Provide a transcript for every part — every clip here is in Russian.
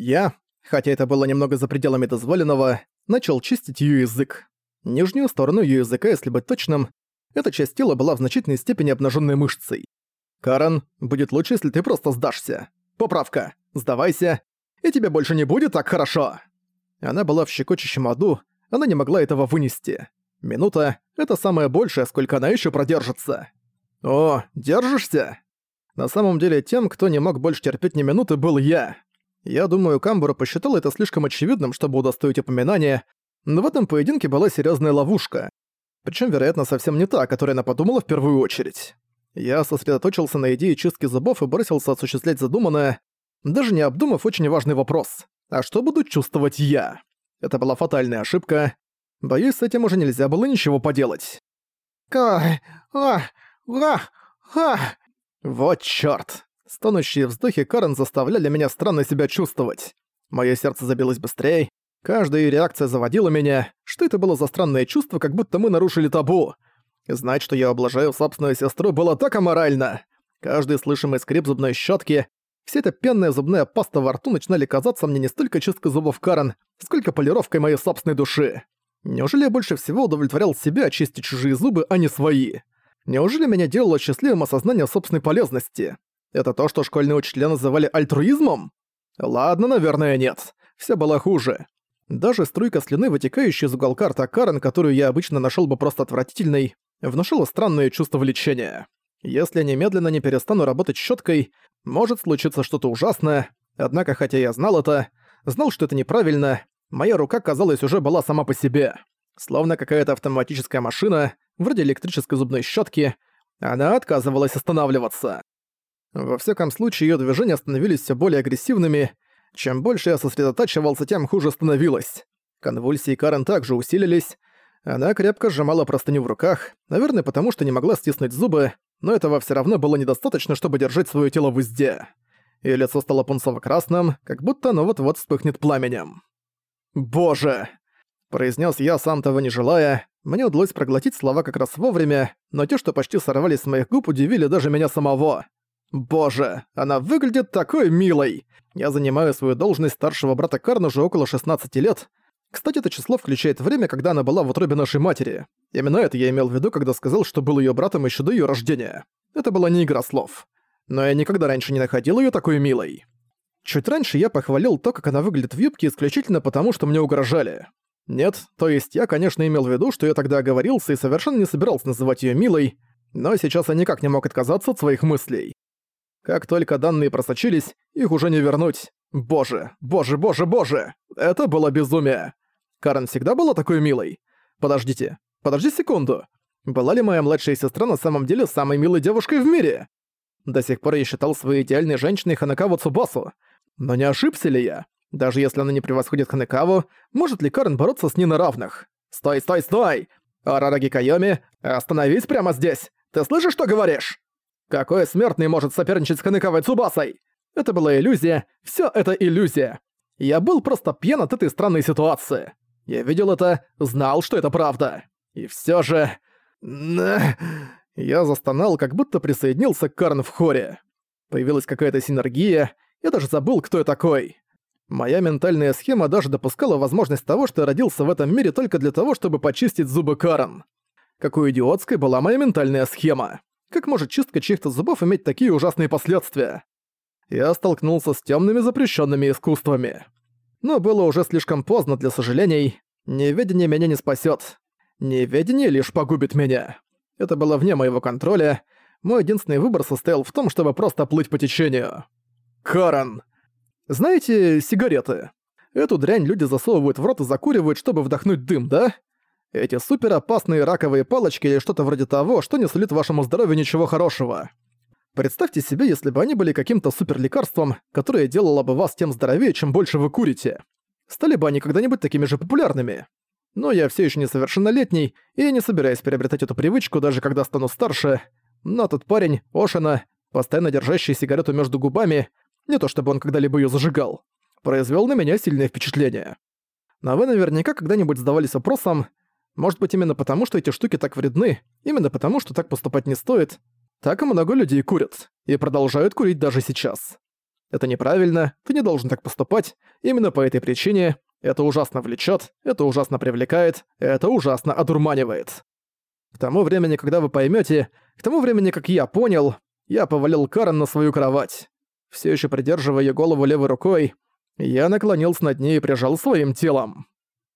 Я, хотя это было немного за пределами дозволенного, начал чистить её язык. Нижнюю сторону её языка, если быть точным, эта часть тела была в значительной степени обнажённой мышцей. «Карен, будет лучше, если ты просто сдашься. Поправка. Сдавайся, и тебе больше не будет так хорошо!» Она была в щекочущем аду, она не могла этого вынести. Минута — это самое большее, сколько она ещё продержится. «О, держишься?» На самом деле, тем, кто не мог больше терпеть ни минуты, был я. Я думаю, Камбура посчитал это слишком очевидным, чтобы удостоить упоминания, но в этом поединке была серьезная ловушка. Причем, вероятно, совсем не та, о которой она подумала в первую очередь. Я сосредоточился на идее чистки зубов и бросился осуществлять задуманное, даже не обдумав очень важный вопрос. А что буду чувствовать я? Это была фатальная ошибка. Боюсь, с этим уже нельзя было ничего поделать. Ка... а... а... а... Вот чёрт. Стонущие вздохи Карен заставляли меня странно себя чувствовать. Моё сердце забилось быстрее, каждая реакция заводила меня. Что это было за странное чувство, как будто мы нарушили табу? Знать, что я облажаю собственную сестру, было так аморально. Каждый слышимый скрип зубной щетки, вся эта пенная зубная паста во рту начинали казаться мне не столько чисткой зубов Карен, сколько полировкой моей собственной души. Неужели я больше всего удовлетворял себя чистить чужие зубы, а не свои? Неужели меня делало счастливым осознание собственной полезности? Это то, что школьные учителя называли альтруизмом? Ладно, наверное, нет. Все было хуже. Даже струйка слюны, вытекающая из уголка рта Карен, которую я обычно нашел бы просто отвратительной, внушила странное чувство влечения. Если я немедленно не перестану работать щеткой, может случиться что-то ужасное, однако хотя я знал это, знал, что это неправильно, моя рука, казалось, уже была сама по себе. Словно какая-то автоматическая машина, вроде электрической зубной щетки, она отказывалась останавливаться. Во всяком случае, ее движения становились все более агрессивными. Чем больше я сосредотачивался, тем хуже становилось. Конвульсии Карен также усилились. Она крепко сжимала простыню в руках, наверное, потому что не могла стиснуть зубы, но этого все равно было недостаточно, чтобы держать свое тело в узде. Её лицо стало пунцово-красным, как будто оно вот-вот вспыхнет пламенем. «Боже!» – произнес я, сам того не желая. Мне удалось проглотить слова как раз вовремя, но те, что почти сорвались с моих губ, удивили даже меня самого. Боже, она выглядит такой милой! Я занимаю свою должность старшего брата Карн уже около 16 лет. Кстати, это число включает время, когда она была в утробе нашей матери. Именно это я имел в виду, когда сказал, что был её братом еще до её рождения. Это была не игра слов. Но я никогда раньше не находил её такой милой. Чуть раньше я похвалил то, как она выглядит в юбке, исключительно потому, что мне угрожали. Нет, то есть я, конечно, имел в виду, что я тогда оговорился и совершенно не собирался называть её милой, но сейчас я никак не мог отказаться от своих мыслей. Как только данные просочились, их уже не вернуть. Боже, боже, боже, боже! Это было безумие! Карен всегда была такой милой? Подождите, подожди секунду. Была ли моя младшая сестра на самом деле самой милой девушкой в мире? До сих пор я считал своей идеальной женщиной Ханакаву Цубасу. Но не ошибся ли я? Даже если она не превосходит Ханекаву, может ли Карен бороться с ней на равных? Стой, стой, стой! Арараги Кайоми, остановись прямо здесь! Ты слышишь, что говоришь? Какой смертный может соперничать с Ханекавой Цубасой? Это была иллюзия, все это иллюзия. Я был просто пьян от этой странной ситуации. Я видел это, знал, что это правда. И все же... Я застонал, как будто присоединился к Карн в хоре. Появилась какая-то синергия, я даже забыл, кто я такой. Моя ментальная схема даже допускала возможность того, что я родился в этом мире только для того, чтобы почистить зубы Карен. Какой идиотской была моя ментальная схема. Как может чистка чьих-то зубов иметь такие ужасные последствия? Я столкнулся с темными запрещенными искусствами. Но было уже слишком поздно для сожалений. Неведение меня не спасет. Неведение лишь погубит меня. Это было вне моего контроля. Мой единственный выбор состоял в том, чтобы просто плыть по течению. Каран! Знаете, сигареты? Эту дрянь люди засовывают в рот и закуривают, чтобы вдохнуть дым, да? Эти суперопасные раковые палочки или что-то вроде того, что не сулит вашему здоровью ничего хорошего. Представьте себе, если бы они были каким-то суперлекарством, которое делало бы вас тем здоровее, чем больше вы курите. Стали бы они когда-нибудь такими же популярными. Но я все еще несовершеннолетний, и я не собираюсь приобретать эту привычку, даже когда стану старше. Но тот парень, Ошина, постоянно держащий сигарету между губами, не то чтобы он когда-либо ее зажигал, произвел на меня сильное впечатление. Но вы наверняка когда-нибудь задавались вопросом, может быть, именно потому, что эти штуки так вредны, именно потому, что так поступать не стоит, так и много людей курят, и продолжают курить даже сейчас. Это неправильно, ты не должен так поступать. Именно по этой причине это ужасно влечет, это ужасно привлекает, это ужасно одурманивает. К тому времени, когда вы поймете, к тому времени, как я понял, я повалил Карен на свою кровать. Все еще придерживая ее голову левой рукой, я наклонился над ней и прижал своим телом.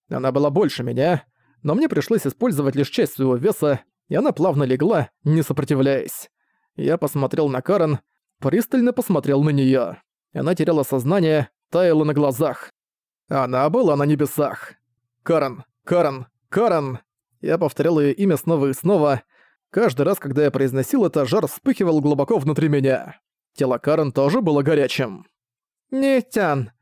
Она была больше меня, но мне пришлось использовать лишь часть своего веса, и она плавно легла, не сопротивляясь. Я посмотрел на Карен, пристально посмотрел на неё. Она теряла сознание, таяла на глазах. Она была на небесах. Карен, Карен, Карен. Я повторял её имя снова и снова. Каждый раз, когда я произносил это, жар вспыхивал глубоко внутри меня. Тело Карен тоже было горячим. «Нитян!»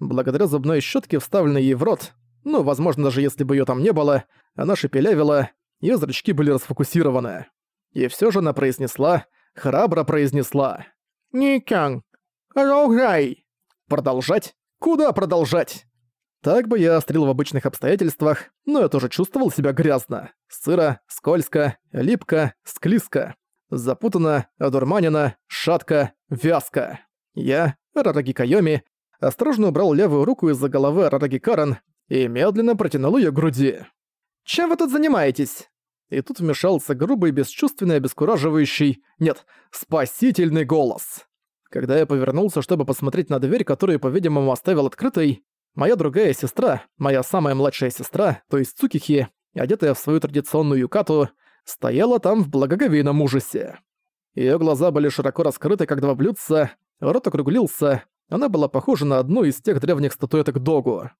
Благодаря зубной щетке, вставленной ей в рот, ну, возможно, даже если бы её там не было, она шепелявила, её зрачки были расфокусированы. И всё же она произнесла, храбро произнесла. «Никян, продолжай!» «Продолжать? Куда продолжать?» Так бы я острил в обычных обстоятельствах, но я тоже чувствовал себя грязно. Сыро, скользко, липко, склизко. Запутанно, одурманено, шатко, вязко. Я, Рараги Кайоми, осторожно убрал левую руку из-за головы Рараги Карен и медленно протянул её к груди. «Чем вы тут занимаетесь?» И тут вмешался грубый, бесчувственный, обескураживающий, нет, спасительный голос. Когда я повернулся, чтобы посмотреть на дверь, которую, по-видимому, оставил открытой, моя другая сестра, моя самая младшая сестра, то есть Цукихи, одетая в свою традиционную юкату, стояла там в благоговейном ужасе. Её глаза были широко раскрыты, как два блюдца, рот округлился, она была похожа на одну из тех древних статуэток Догу.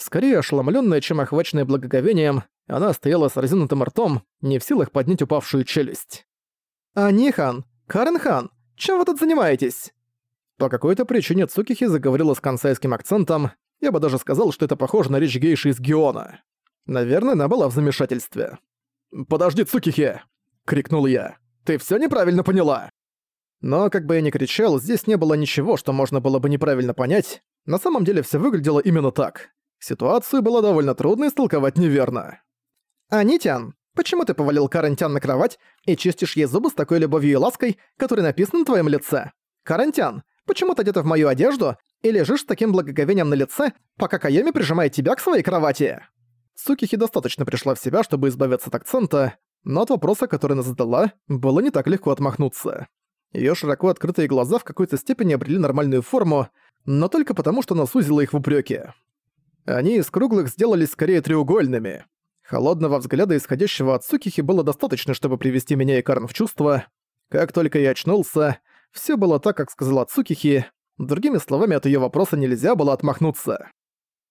Скорее ошеломленная, чем охваченная благоговением, она стояла с разинутым ртом, не в силах поднять упавшую челюсть. «Анихан! Каренхан! Чем вы тут занимаетесь?» По какой-то причине Цукихи заговорила с консайским акцентом, я бы даже сказал, что это похоже на речь гейши из Геона. Наверное, она была в замешательстве. «Подожди, Цукихи!» — крикнул я. «Ты всё неправильно поняла!» Но, как бы я ни кричал, здесь не было ничего, что можно было бы неправильно понять. На самом деле всё выглядело именно так. Ситуацию было довольно трудно истолковать неверно. «Анитян, почему ты повалил Карантян на кровать и чистишь ей зубы с такой любовью и лаской, которая написана на твоем лице? Карантян, почему ты одета в мою одежду и лежишь с таким благоговением на лице, пока Кайоми прижимает тебя к своей кровати?» Сукихи достаточно пришла в себя, чтобы избавиться от акцента, но от вопроса, который она задала, было не так легко отмахнуться. Её широко открытые глаза в какой-то степени обрели нормальную форму, но только потому, что она сузила их в упрёке. Они из круглых сделались скорее треугольными. Холодного взгляда, исходящего от Сукихи, было достаточно, чтобы привести меня и Карн в чувство. Как только я очнулся, все было так, как сказала Цукихи. Другими словами, от ее вопроса нельзя было отмахнуться.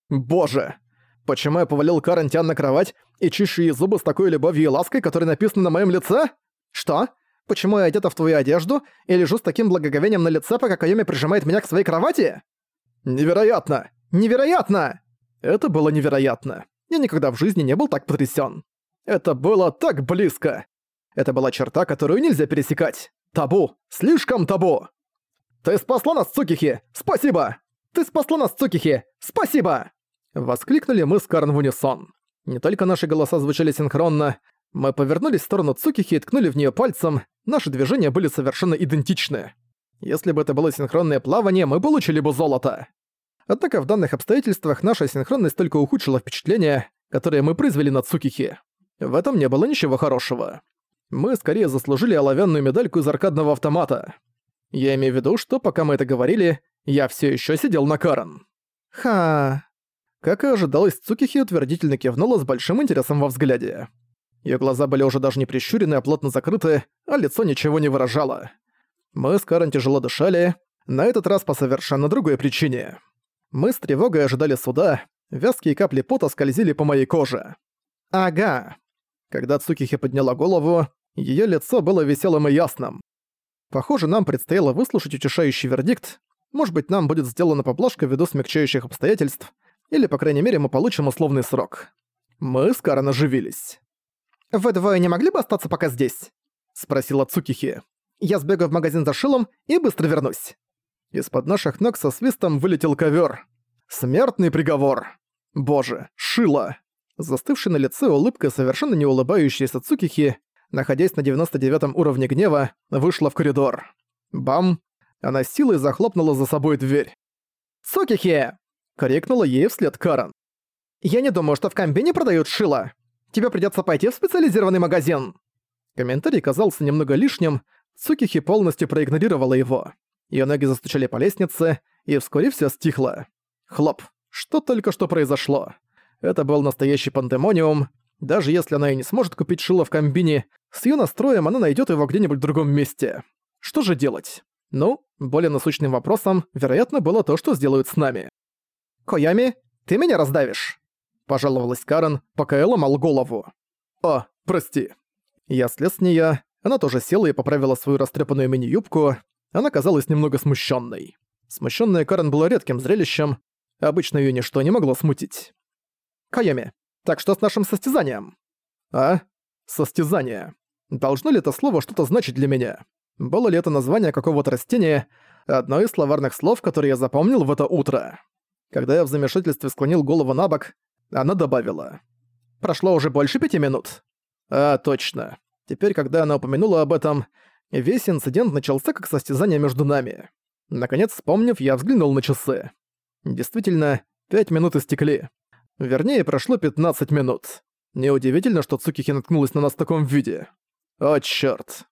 «Боже! Почему я повалил Карен Тян на кровать и чищу ей зубы с такой любовью и лаской, которая написана на моем лице? Что? Почему я одета в твою одежду и лежу с таким благоговением на лице, пока Кайоми прижимает меня к своей кровати? Невероятно! Невероятно!» Это было невероятно. Я никогда в жизни не был так потрясен. Это было так близко. Это была черта, которую нельзя пересекать. Табу. Слишком табу. «Ты спасла нас, Цукихи! Спасибо! Ты спасла нас, Цукихи! Спасибо!» Воскликнули мы с Карн в унисон. Не только наши голоса звучали синхронно, мы повернулись в сторону Цукихи и ткнули в нее пальцем, наши движения были совершенно идентичны. Если бы это было синхронное плавание, мы получили бы золото. Однако в данных обстоятельствах наша синхронность только ухудшила впечатление, которое мы произвели на Цукихи. В этом не было ничего хорошего. Мы скорее заслужили оловянную медальку из аркадного автомата. Я имею в виду, что пока мы это говорили, я все еще сидел на Карен. Ха. Как и ожидалось, Цукихи утвердительно кивнула с большим интересом во взгляде. Ее глаза были уже даже не прищурены, а плотно закрыты, а лицо ничего не выражало. Мы с Карен тяжело дышали, на этот раз по совершенно другой причине. Мы с тревогой ожидали суда, вязкие капли пота скользили по моей коже. «Ага». Когда Цукихи подняла голову, её лицо было веселым и ясным. Похоже, нам предстояло выслушать утешающий вердикт. Может быть, нам будет сделана поблажка ввиду смягчающих обстоятельств, или, по крайней мере, мы получим условный срок. Мы с Карен оживились. «Вы двое не могли бы остаться пока здесь?» — спросила Цукихи. «Я сбегаю в магазин за шилом и быстро вернусь». Из-под наших ног со свистом вылетел ковер. Смертный приговор. Боже, шило. Застывший на лице улыбка совершенно не улыбающаяся Цукихи, находясь на 99 уровне гнева, вышла в коридор. Бам! Она силой захлопнула за собой дверь. «Сокихи!» — крикнула ей вслед Карен. «Я не думаю, что в комбине продают шило. Тебе придётся пойти в специализированный магазин». Комментарий казался немного лишним, Цукихи полностью проигнорировала его. Её ноги застучали по лестнице, и вскоре всё стихло. Хлоп. Что только что произошло? Это был настоящий пандемониум. Даже если она и не сможет купить шило в комбине, с её настроем она найдёт его где-нибудь в другом месте. Что же делать? Ну, более насущным вопросом, вероятно, было то, что сделают с нами. «Коями, ты меня раздавишь?» Пожаловалась Карен, пока я ломал голову. «О, прости». Я слез с неё, она тоже села и поправила свою растрепанную мини-юбку. Она казалась немного смущенной. Смущенная Карен была редким зрелищем, обычно ее ничто не могло смутить. «Кайоми, так что с нашим состязанием?» «А? Состязание. Должно ли это слово что-то значить для меня? Было ли это название какого-то растения, одно из словарных слов, которые я запомнил в это утро?» Когда я в замешательстве склонил голову на бок, она добавила. «Прошло уже больше пяти минут». «А, точно. Теперь, когда она упомянула об этом, весь инцидент начался как состязание между нами. Наконец, вспомнив, я взглянул на часы. Действительно, пять минут истекли. Вернее, прошло 15 минут. Неудивительно, что Цукихи наткнулась на нас в таком виде. О, чёрт.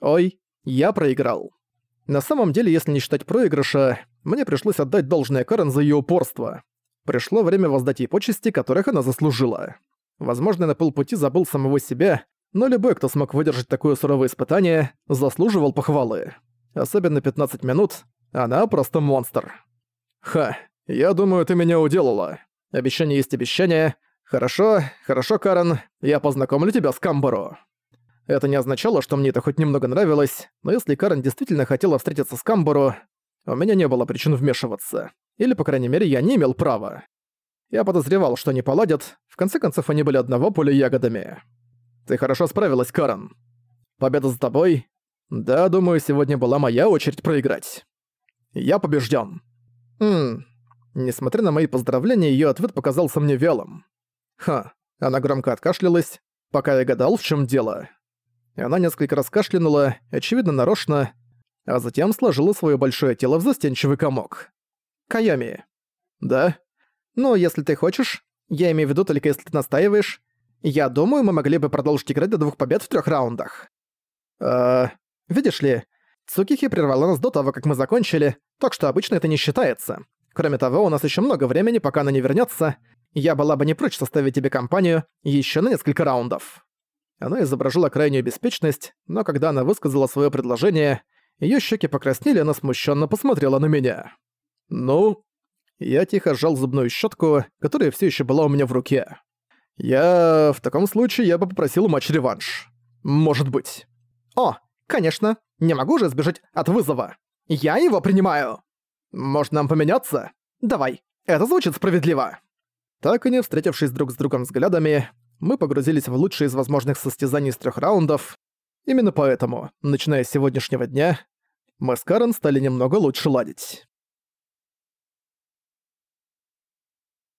Ой, я проиграл. На самом деле, если не считать проигрыша, мне пришлось отдать должное Карен за её упорство. Пришло время воздать ей почести, которых она заслужила. Возможно, на полпути забыл самого себя, но любой, кто смог выдержать такое суровое испытание, заслуживал похвалы. Особенно 15 минут, она просто монстр. Ха, я думаю, ты меня уделала. Обещание есть обещание. Хорошо, хорошо, Карен, я познакомлю тебя с Камборо. Это не означало, что мне это хоть немного нравилось, но если Карен действительно хотела встретиться с Камборо, у меня не было причин вмешиваться. Или, по крайней мере, я не имел права. Я подозревал, что они поладят, в конце концов они были одного поля ягодами. Ты хорошо справилась, Карен. Победа за тобой. Да, думаю, сегодня была моя очередь проиграть. Я побежден. Хм. Несмотря на мои поздравления, ее ответ показался мне вялым. Ха. Она громко откашлялась, пока я гадал, в чем дело. Она несколько раз кашлянула, очевидно, нарочно, а затем сложила свое большое тело в застенчивый комок. Каями. Да? Ну, если ты хочешь, я имею в виду только если ты настаиваешь, я думаю, мы могли бы продолжить играть до двух побед в трех раундах. Э, видишь ли, Цукихи прервала нас до того, как мы закончили, так что обычно это не считается. Кроме того, у нас еще много времени, пока она не вернется. Я была бы не прочь составить тебе компанию еще на несколько раундов. Она изображала крайнюю беспечность, но когда она высказала свое предложение, ее щеки покраснели, она смущенно посмотрела на меня. «Ну?» Я тихо сжал зубную щетку, которая все еще была у меня в руке. Я... в таком случае я бы попросил матч-реванш. Может быть. О, конечно. Не могу же сбежать от вызова. Я его принимаю. Может нам поменяться? Давай. Это звучит справедливо. Так и не встретившись друг с другом взглядами, мы погрузились в лучшие из возможных состязаний из трех раундов. Именно поэтому, начиная с сегодняшнего дня, мы с Карен стали немного лучше ладить.